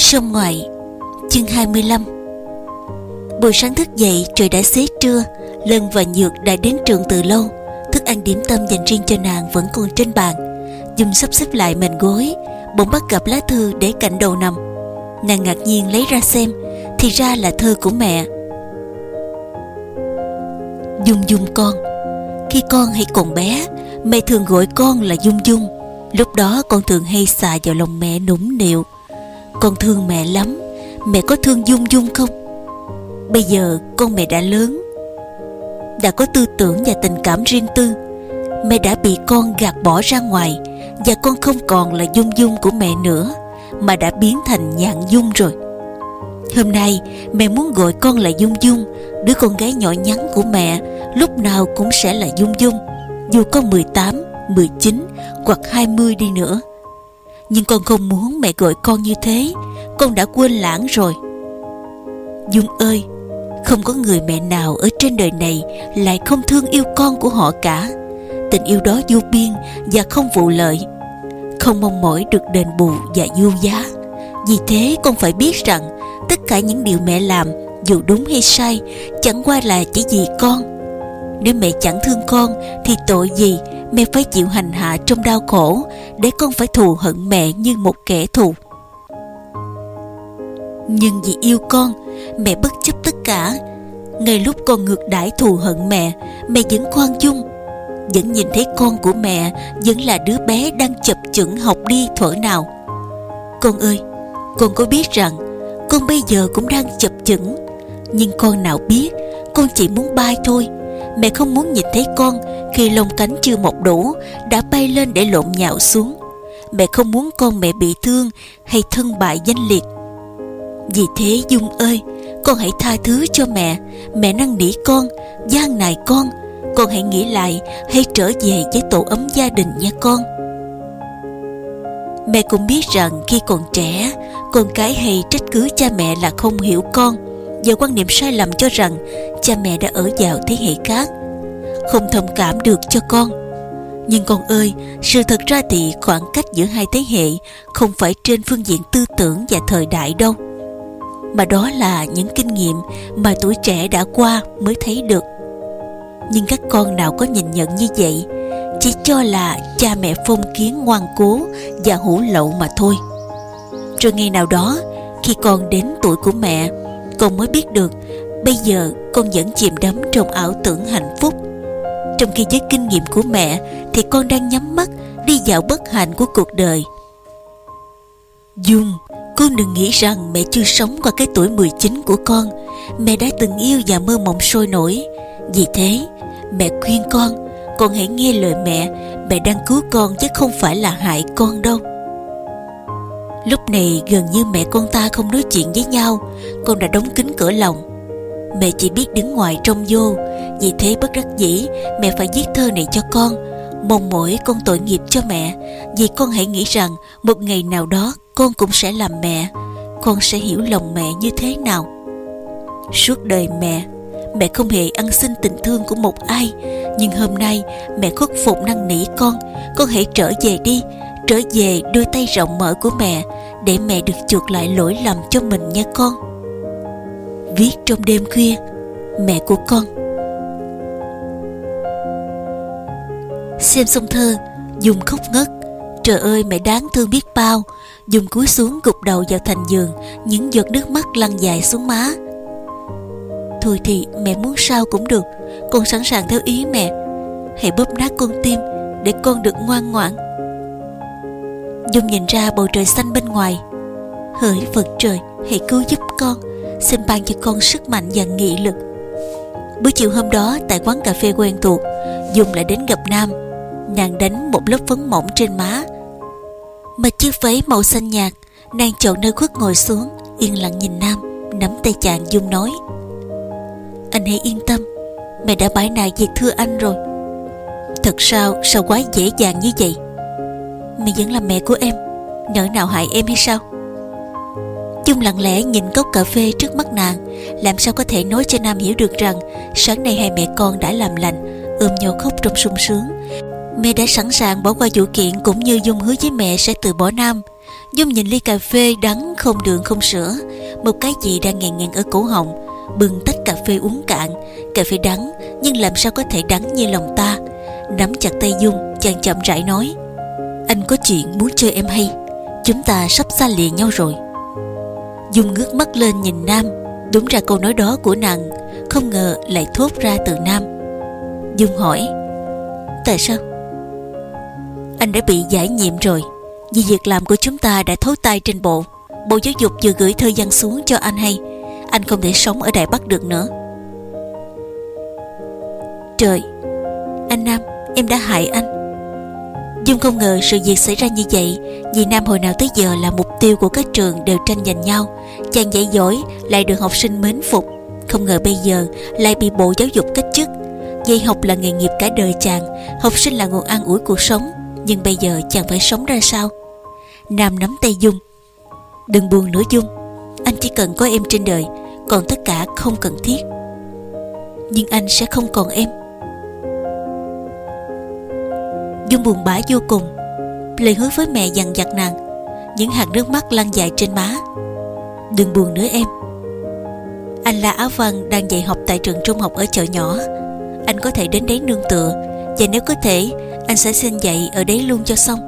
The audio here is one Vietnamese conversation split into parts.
Sông ngoại, Chương 25 Buổi sáng thức dậy, trời đã xế trưa, Lân và Nhược đã đến trường từ lâu. Thức ăn điểm tâm dành riêng cho nàng vẫn còn trên bàn. Dung sắp xếp lại mền gối, Bỗng bắt gặp lá thư để cạnh đầu nằm. Nàng ngạc nhiên lấy ra xem, Thì ra là thơ của mẹ. Dung Dung con, Khi con hay còn bé, Mẹ thường gọi con là Dung Dung. Lúc đó con thường hay xà vào lòng mẹ nũng nịu. Con thương mẹ lắm. Mẹ có thương Dung Dung không? Bây giờ con mẹ đã lớn Đã có tư tưởng và tình cảm riêng tư. Mẹ đã bị con gạt bỏ ra ngoài Và con không còn là Dung Dung của mẹ nữa Mà đã biến thành nhạn Dung rồi. Hôm nay mẹ muốn gọi con là Dung Dung. Đứa con gái nhỏ nhắn của mẹ Lúc nào cũng sẽ là Dung Dung. Dù con 18, 19 hoặc 20 đi nữa nhưng con không muốn mẹ gọi con như thế. Con đã quên lãng rồi. Dung ơi, Không có người mẹ nào ở trên đời này Lại không thương yêu con của họ cả. Tình yêu đó vô biên Và không vụ lợi. Không mong mỏi được đền bù và vô giá. Vì thế con phải biết rằng Tất cả những điều mẹ làm Dù đúng hay sai Chẳng qua là chỉ vì con. Nếu mẹ chẳng thương con, Thì tội gì mẹ phải chịu hành hạ trong đau khổ Để con phải thù hận mẹ như một kẻ thù? Nhưng vì yêu con, Mẹ bất chấp tất cả. Ngay lúc con ngược đãi thù hận mẹ Mẹ vẫn khoan dung, Vẫn nhìn thấy con của mẹ Vẫn là đứa bé đang chập chững học đi thuở nào. Con ơi, Con có biết rằng Con bây giờ cũng đang chập chững, Nhưng con nào biết, Con chỉ muốn bay thôi. Mẹ không muốn nhìn thấy con Khi lông cánh chưa mọc đủ, Đã bay lên để lộn nhạo xuống. Mẹ không muốn con mẹ bị thương Hay thân bại danh liệt. Vì thế Dung ơi, Con hãy tha thứ cho mẹ. Mẹ năn nỉ con, gian nài con. Con hãy nghĩ lại, Hãy trở về với tổ ấm gia đình nha con. Mẹ cũng biết rằng khi còn trẻ, Con cái hay trách cứ cha mẹ là không hiểu con. Và quan niệm sai lầm cho rằng Cha mẹ đã ở vào thế hệ khác, Không thông cảm được cho con. Nhưng con ơi, Sự thật ra thì khoảng cách giữa hai thế hệ Không phải trên phương diện tư tưởng và thời đại đâu, Mà đó là những kinh nghiệm Mà tuổi trẻ đã qua mới thấy được. Nhưng các con nào có nhìn nhận như vậy, Chỉ cho là cha mẹ phong kiến ngoan cố Và hủ lậu mà thôi. Rồi ngày nào đó, Khi con đến tuổi của mẹ con mới biết được, Bây giờ con vẫn chìm đắm trong ảo tưởng hạnh phúc. Trong khi với kinh nghiệm của mẹ, Thì con đang nhắm mắt Đi vào bất hạnh của cuộc đời. Dung, Con đừng nghĩ rằng mẹ chưa sống qua cái tuổi 19 của con. Mẹ đã từng yêu và mơ mộng sôi nổi. Vì thế, Mẹ khuyên con Con hãy nghe lời mẹ. Mẹ đang cứu con chứ không phải là hại con đâu. Lúc này gần như mẹ con ta không nói chuyện với nhau, Con đã đóng kín cửa lòng. Mẹ chỉ biết đứng ngoài trông vô, Vì thế bất đắc dĩ, Mẹ phải viết thơ này cho con, Mong mỏi con tội nghiệp cho mẹ, Vì con hãy nghĩ rằng Một ngày nào đó con cũng sẽ làm mẹ, Con sẽ hiểu lòng mẹ như thế nào. Suốt đời mẹ Mẹ không hề ăn xin tình thương của một ai, Nhưng hôm nay mẹ khuất phục năn nỉ con Con hãy trở về đi Trở về đôi tay rộng mở của mẹ Để mẹ được chuộc lại lỗi lầm cho mình nha con. Viết trong đêm khuya, Mẹ của con. Xem xong thơ Dùng khóc ngất. Trời ơi, mẹ đáng thương biết bao. Dùng cúi xuống gục đầu vào thành giường, Những giọt nước mắt lăn dài xuống má. Thôi thì, mẹ muốn sao cũng được. Con sẵn sàng theo ý mẹ. Hãy bóp nát con tim Để con được ngoan ngoãn. Dung nhìn ra bầu trời xanh bên ngoài. Hỡi Phật trời, Hãy cứu giúp con, Xin ban cho con sức mạnh và nghị lực. Buổi chiều hôm đó, Tại quán cà phê quen thuộc, Dung lại đến gặp Nam. Nàng đánh một lớp phấn mỏng trên má. Mà chiếc váy màu xanh nhạt Nàng chọn nơi khuất ngồi xuống, Yên lặng nhìn Nam, Nắm tay chàng Dung nói. Anh hãy yên tâm, Mẹ đã bãi nại việc thưa anh rồi. Thật sao sao quá dễ dàng như vậy? Mày vẫn là mẹ của em. Nỡ nào hại em hay sao? Dung lặng lẽ nhìn cốc cà phê trước mắt nàng, Làm sao có thể nói cho Nam hiểu được rằng Sáng nay hai mẹ con đã làm lành, Ôm nhau khóc trong sung sướng. Mẹ đã sẵn sàng bỏ qua vụ kiện Cũng như Dung hứa với mẹ sẽ từ bỏ Nam. Dung nhìn ly cà phê đắng không đường không sữa, Một cái gì đang ngàn ngàn ở cổ họng, Bưng tách cà phê uống cạn. Cà phê đắng, Nhưng làm sao có thể đắng như lòng ta? Nắm chặt tay Dung, Chàng chậm rãi nói. Anh có chuyện muốn chơi em hay? Chúng ta sắp xa lìa nhau rồi. Dung ngước mắt lên nhìn Nam. Đúng ra câu nói đó của nàng Không ngờ lại thốt ra từ Nam. Dung hỏi, Tại sao? Anh đã bị giải nhiệm rồi. Vì việc làm của chúng ta đã thối tay trên bộ. Bộ Giáo dục vừa gửi thời gian xuống cho anh hay. Anh không thể sống ở Đài Bắc được nữa. Trời! Anh Nam, Em đã hại anh. Dung không ngờ sự việc xảy ra như vậy. Vì Nam hồi nào tới giờ là mục tiêu của các trường đều tranh giành nhau. Chàng dạy giỏi lại được học sinh mến phục. Không ngờ bây giờ lại bị Bộ Giáo dục cách chức. Dạy học là nghề nghiệp cả đời chàng. Học sinh là nguồn ăn ủi cuộc sống. Nhưng bây giờ chàng phải sống ra sao? Nam nắm tay Dung. Đừng buồn nữa Dung. Anh chỉ cần có em trên đời, Còn tất cả không cần thiết. Nhưng anh sẽ không còn em. Dung buồn bã vô cùng. Lời hứa với mẹ dằn vặt nàng, Những hạt nước mắt lăn dài trên má. Đừng buồn nữa em. Anh là Á Văn đang dạy học tại trường trung học ở chợ nhỏ. Anh có thể đến đấy nương tựa, Và nếu có thể, Anh sẽ xin dạy ở đấy luôn cho xong.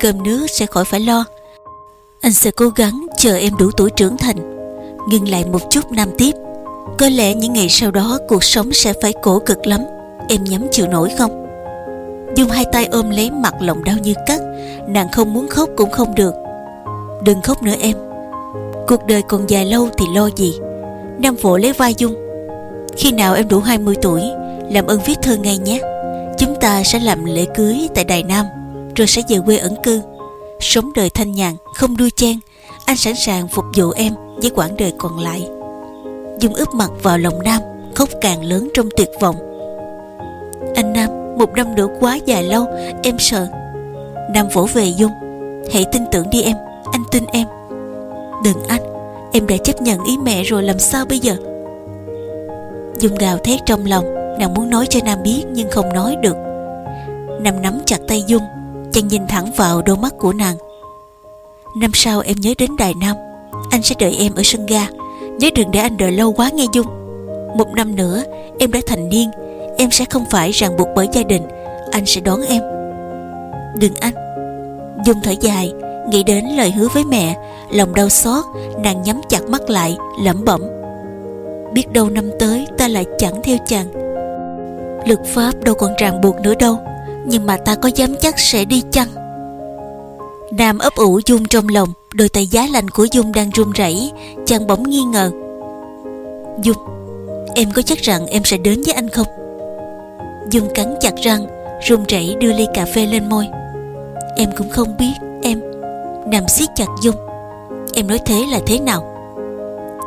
Cơm nước sẽ khỏi phải lo. Anh sẽ cố gắng chờ em đủ tuổi trưởng thành Ngừng lại một chút năm tiếp. Có lẽ những ngày sau đó Cuộc sống sẽ phải cổ cực lắm, Em nhắm chịu nổi không? Dung hai tay ôm lấy mặt lòng đau như cắt. Nàng không muốn khóc cũng không được. Đừng khóc nữa em. Cuộc đời còn dài lâu thì lo gì? Nam vỗ lấy vai Dung. Khi nào em đủ 20 tuổi, Làm ơn viết thơ ngay nhé. Chúng ta sẽ làm lễ cưới tại Đài Nam, Rồi sẽ về quê ẩn cư. Sống đời thanh nhàn, Không đua chen, Anh sẵn sàng phục vụ em Với quãng đời còn lại. Dung ướp mặt vào lòng Nam, Khóc càng lớn trong tuyệt vọng. Anh Nam một năm nữa quá dài lâu, Em sợ. Nam vỗ về Dung. Hãy tin tưởng đi em, Anh tin em. Đừng anh Em đã chấp nhận ý mẹ rồi làm sao bây giờ? Dung gào thét trong lòng, Nàng muốn nói cho Nam biết nhưng không nói được. Nam nắm chặt tay Dung, Chàng nhìn thẳng vào đôi mắt của nàng. Năm sau em nhớ đến Đài Nam, Anh sẽ đợi em ở sân ga. Nhớ đừng để anh đợi lâu quá nghe Dung. Một năm nữa, em đã thành niên Em sẽ không phải ràng buộc bởi gia đình. Anh sẽ đón em. Đừng anh. Dung thở dài, Nghĩ đến lời hứa với mẹ, Lòng đau xót, Nàng nhắm chặt mắt lại, lẩm bẩm. Biết đâu năm tới ta lại chẳng theo chàng. Lực pháp đâu còn ràng buộc nữa đâu, Nhưng mà ta có dám chắc sẽ đi chăng? Nam ấp ủ Dung trong lòng, Đôi tay giá lạnh của Dung đang run rẩy, Chàng bỗng nghi ngờ. Dung, Em có chắc rằng em sẽ đến với anh không? Dung cắn chặt răng, run rẩy đưa ly cà phê lên môi. Em cũng không biết Em Nằm siết chặt Dung. Em nói thế là thế nào?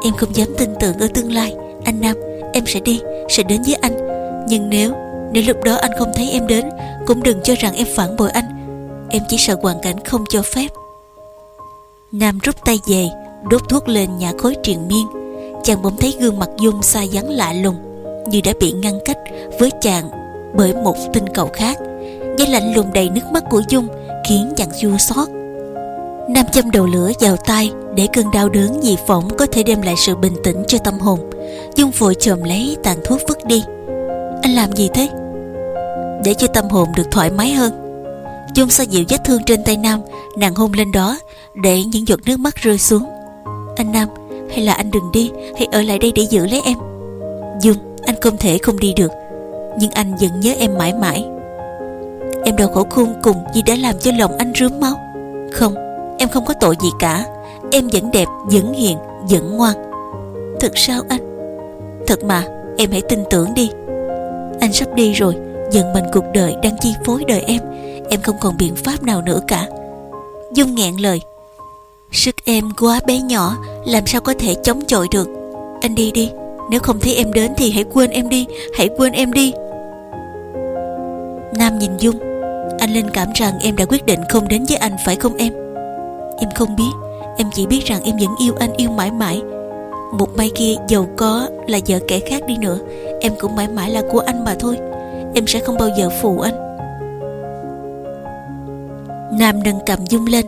Em không dám tin tưởng ở tương lai, Anh Nam, Em sẽ đi, Sẽ đến với anh. Nhưng nếu Nếu lúc đó anh không thấy em đến, Cũng đừng cho rằng em phản bội anh. Em chỉ sợ hoàn cảnh không cho phép. Nam rút tay về, Đốt thuốc lên nhà khối triền miên. Chàng bỗng thấy gương mặt Dung xa vắng lạ lùng, Như đã bị ngăn cách với chàng bởi một tình cầu khác. Giá lạnh lùng đầy nước mắt của Dung Khiến chàng chua xót. Nam châm đầu lửa vào tay Để cơn đau đớn dị phỏng Có thể đem lại sự bình tĩnh cho tâm hồn. Dung vội chồm lấy tàn thuốc vứt đi. Anh làm gì thế? Để cho tâm hồn được thoải mái hơn. Dung xoa dịu vết thương trên tay Nam, Nàng hôn lên đó Để những giọt nước mắt rơi xuống. Anh Nam, hay là anh đừng đi, Hãy ở lại đây để giữ lấy em. Dung, anh không thể không đi được nhưng anh vẫn nhớ em mãi mãi. Em đau khổ khôn cùng vì đã làm cho lòng anh rướm máu. Không, em không có tội gì cả. Em vẫn đẹp, vẫn hiền, vẫn ngoan. Thật sao anh? Thật mà, em hãy tin tưởng đi. Anh sắp đi rồi Dần mình cuộc đời đang chi phối đời em. Em không còn biện pháp nào nữa cả. Dung nghẹn lời. Sức em quá bé nhỏ Làm sao có thể chống chọi được? Anh đi đi Nếu không thấy em đến thì hãy quên em đi Hãy quên em đi. Nam nhìn Dung. Anh linh cảm rằng em đã quyết định không đến với anh, phải không em? Em không biết. Em chỉ biết rằng em vẫn yêu anh, yêu mãi mãi. Một mai kia giàu có là vợ kẻ khác đi nữa. Em cũng mãi mãi là của anh mà thôi. Em sẽ không bao giờ phụ anh. Nam nâng cầm Dung lên.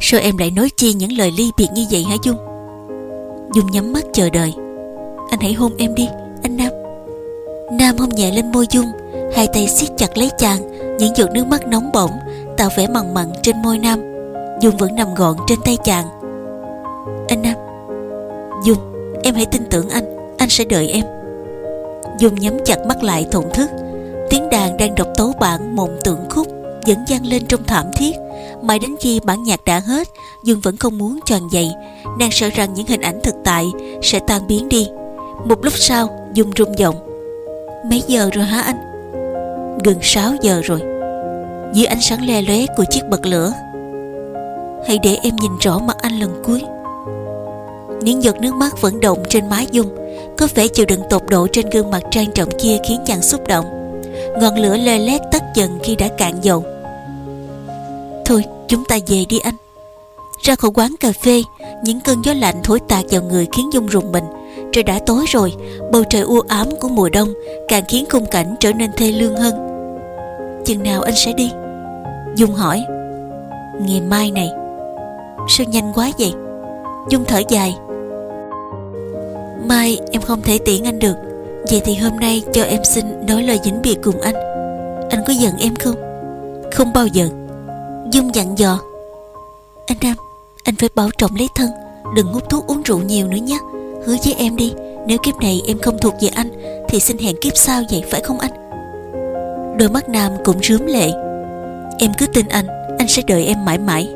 Sao em lại nói chi những lời ly biệt như vậy hả Dung? Dung nhắm mắt chờ đợi. Anh hãy hôn em đi, Anh Nam. Nam hôn nhẹ lên môi Dung, Hai tay siết chặt lấy chàng, Những giọt nước mắt nóng bỏng Tạo vẻ mặn mặn trên môi Nam. Dung vẫn nằm gọn trên tay chàng. Anh Nam, Dung, em hãy tin tưởng anh Anh sẽ đợi em. Dung nhắm chặt mắt lại thổn thức, Tiếng đàn đang đọc tấu bản mộng tưởng khúc Vẫn vang lên trong thảm thiết. Mãi đến khi bản nhạc đã hết Dương vẫn không muốn tròn dậy, Nàng sợ rằng những hình ảnh thực tại Sẽ tan biến đi. Một lúc sau, Dung rung giọng Mấy giờ rồi hả anh? Gần 6 giờ rồi. Dưới ánh sáng le lóe của chiếc bật lửa. Hãy để em nhìn rõ mặt anh lần cuối. Những giọt nước mắt vẫn động trên mái Dung Có vẻ chịu đựng tột độ trên gương mặt trang trọng kia khiến chàng xúc động. Ngọn lửa lê lét tắt dần khi đã cạn dầu. Thôi, chúng ta về đi anh. Ra khỏi quán cà phê, Những cơn gió lạnh thổi tạt vào người khiến Dung rùng mình. Trời đã tối rồi, Bầu trời u ám của mùa đông Càng khiến khung cảnh trở nên thê lương hơn. Chừng nào anh sẽ đi? Dung hỏi. Ngày mai này. Sao nhanh quá vậy? Dung thở dài. Mai em không thể tiễn anh được, Vậy thì hôm nay cho em xin nói lời vĩnh biệt cùng anh. Anh có giận em không? Không bao giờ. Dung dặn dò. Anh Nam, Anh phải bảo trọng lấy thân, Đừng hút thuốc uống rượu nhiều nữa nhé. Hứa với em đi. Nếu kiếp này em không thuộc về anh, Thì xin hẹn kiếp sau vậy phải không anh? Đôi mắt Nam cũng rướm lệ. Em cứ tin anh Anh sẽ đợi em mãi mãi.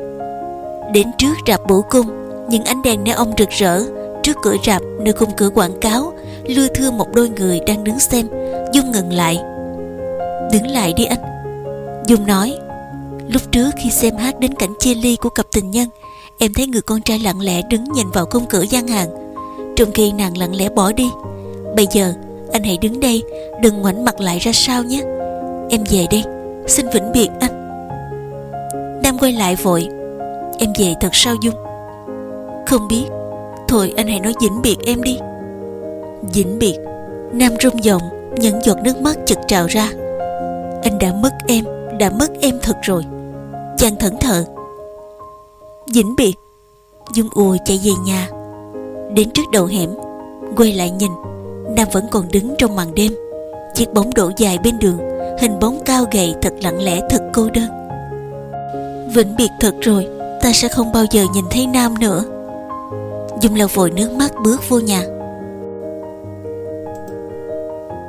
Đến trước rạp bổ cung, Những ánh đèn neon rực rỡ. Trước cửa rạp, nơi khung cửa quảng cáo Lưa thưa một đôi người đang đứng xem. Dung ngừng lại. Đứng lại đi anh. Dung nói. Lúc trước khi xem hát đến cảnh chia ly của cặp tình nhân, Em thấy người con trai lặng lẽ đứng nhìn vào khung cửa gian hàng. Trong khi nàng lặng lẽ bỏ đi, Bây giờ anh hãy đứng đây, Đừng ngoảnh mặt lại ra sao nhé. Em về đây, Xin vĩnh biệt anh. Nam quay lại vội, Em về thật sao Dung? Không biết, Thôi anh hãy nói vĩnh biệt em đi. Vĩnh biệt, Nam rung giọng Những giọt nước mắt chực trào ra. Anh đã mất em, Đã mất em thật rồi. Chàng thẫn thờ. Vĩnh biệt, Dung ùa chạy về nhà. Đến trước đầu hẻm, Quay lại nhìn, Nam vẫn còn đứng trong màn đêm. Chiếc bóng đổ dài bên đường, Hình bóng cao gầy thật lặng lẽ, thật cô đơn. Vĩnh biệt thật rồi, Ta sẽ không bao giờ nhìn thấy Nam nữa. Dung lau vội nước mắt bước vô nhà.